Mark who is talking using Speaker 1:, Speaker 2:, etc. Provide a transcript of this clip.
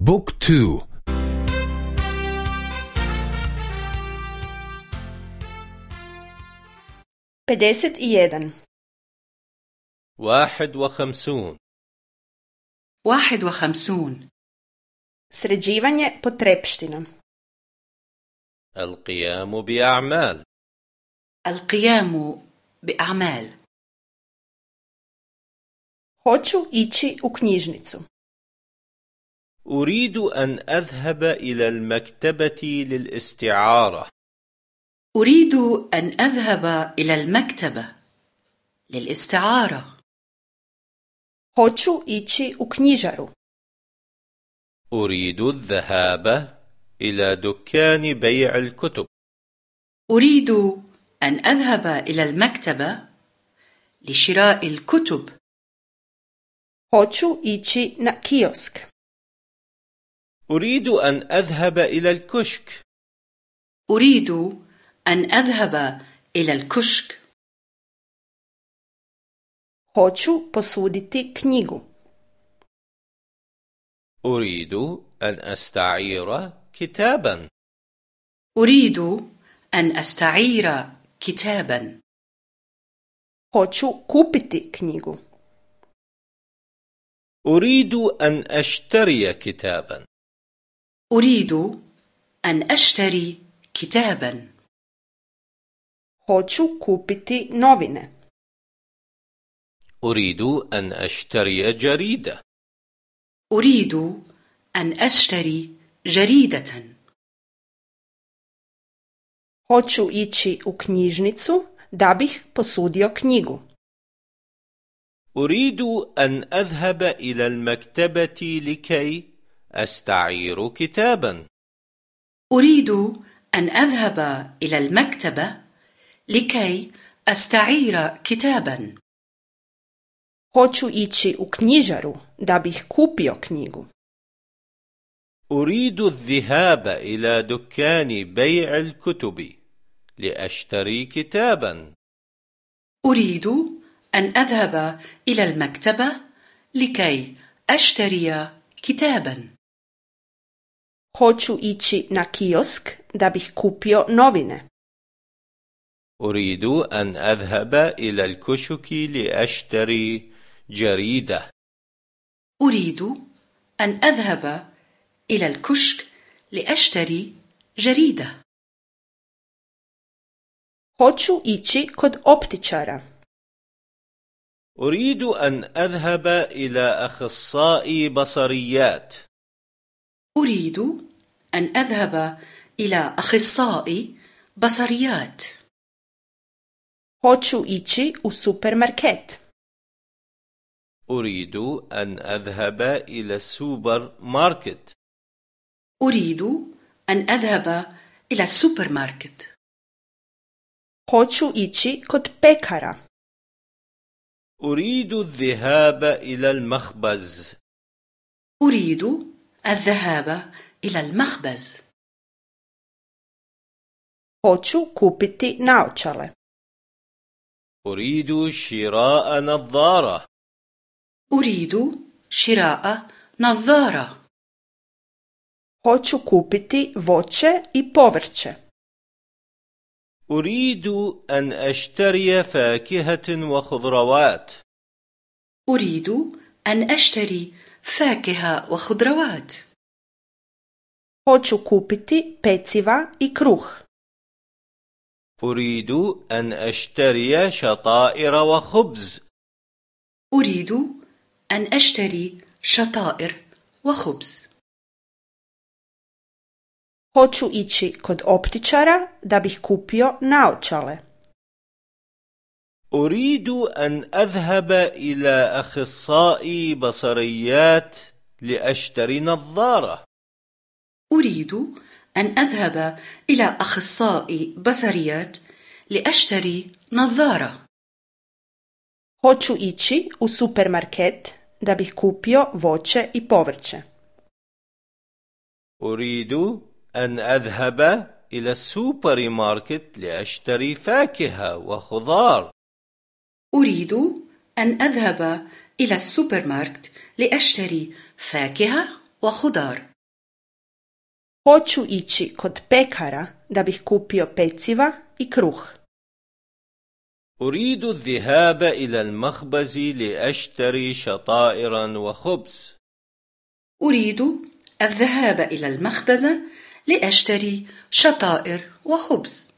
Speaker 1: بوك تو.
Speaker 2: بدست إيادن
Speaker 3: واحد وخمسون
Speaker 4: واحد وخمسون
Speaker 2: Sređivanje potrepština.
Speaker 3: القيام بأعمال.
Speaker 4: القيام بأعمال.
Speaker 2: Hoću ići u knjižnicu.
Speaker 3: أريد أن أذهب إلى المكتبة للاستعارة
Speaker 4: أريد أن أذهب إلى المكتبة للاستعارة
Speaker 2: Hoću ići u knjižaru.
Speaker 3: أريد الذهاب إلى دكان بيع الكتب
Speaker 4: أريد أن أذهب إلى المكتبة لشراء الكتب
Speaker 2: Hoću ići na kiosk.
Speaker 3: أريد أن أذهب إلى الكشك.
Speaker 4: أريد أن أذهب إلى الكشك.
Speaker 2: Hoću posuditi knjigu.
Speaker 3: أريد أن أستعير كتابا.
Speaker 4: أريد أن أستعير كتابا.
Speaker 2: Hoću kupiti knjigu.
Speaker 3: أريد أن أشتري كتابا.
Speaker 4: أريد أن أشتري كتابا
Speaker 2: Hoću kupiti novine.
Speaker 3: أريد أن أشتري جريدة
Speaker 4: أريد أن أشتري جريدة
Speaker 2: Hoću ići u knjižnicu da bih posudio knjigu.
Speaker 3: أريد أن أذهب إلى المكتبة لكي أستعير كتابا.
Speaker 4: أريد أن أذهب إلى المكتبة لكي أستعير كتابا.
Speaker 2: Hoću ići u knjižaru da bih kupio knjigu.
Speaker 3: أريد الذهاب إلى دكان بيع الكتب لأشتري كتابا.
Speaker 4: أريد أن أذهب إلى المكتبة لكي أشتري كتابا.
Speaker 2: Hoću ići na kiosk da bih kupio novine.
Speaker 3: أريد أن أذهب إلى الكشك لأشتري جريدة
Speaker 4: أريد أن أذهب إلى الكشك لأشتري جريدة
Speaker 2: Hoću ići kod optičara.
Speaker 3: أريد أن أذهب إلى أخصائي بصريات
Speaker 4: أريد أن أذهب إلى أخصائي بصريات
Speaker 2: Hoću ići u supermarket.
Speaker 3: أريد أن أذهب إلى السوبر ماركت
Speaker 4: أريد أن أذهب إلى السوبر ماركت
Speaker 2: Hoću ići kod pekara.
Speaker 3: أريد الذهاب إلى المخبز
Speaker 4: أريد الذهاب إلى المخبز.
Speaker 2: Hoću kupiti naočale.
Speaker 3: أريد شراء نظارة.
Speaker 4: أريد شراء نظارة.
Speaker 2: Hoću kupiti voće i povrće.
Speaker 3: أريد أن أشتري فاكهة وخضروات.
Speaker 4: أريد أن أشتري فاكهة وخضروات.
Speaker 2: Hoću kupiti peciva i kruh.
Speaker 3: أريد أن أشتري شطائر وخبز
Speaker 4: أريد أن أشتري شطائر وخبز
Speaker 2: Hoću ići kod optičara da bih kupio naočale.
Speaker 3: أريد أن أذهب إلى أخصائي بصريات لأشتري نظارة
Speaker 4: أريد أن أذهب إلى أخصائي بصريات لأشتري نظارة.
Speaker 2: Hoću ići u supermarket da bih kupio voće i povrće.
Speaker 3: أريد أن أذهب إلى السوبر ماركت لأشتري فاكهة وخضار.
Speaker 4: أريد أن أذهب إلى السوبر ماركت لأشتري فاكهة وخضار.
Speaker 2: Hoću ići kod pekara da bih kupio peciva i kruh.
Speaker 3: أريد الذهاب إلى المخبز لأشتري شطائرا وخبز
Speaker 4: أريد الذهاب إلى المخبز لأشتري شطائر وخبز